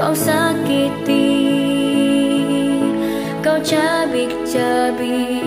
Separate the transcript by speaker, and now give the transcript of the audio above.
Speaker 1: kau sakiti Kau cabik-cabik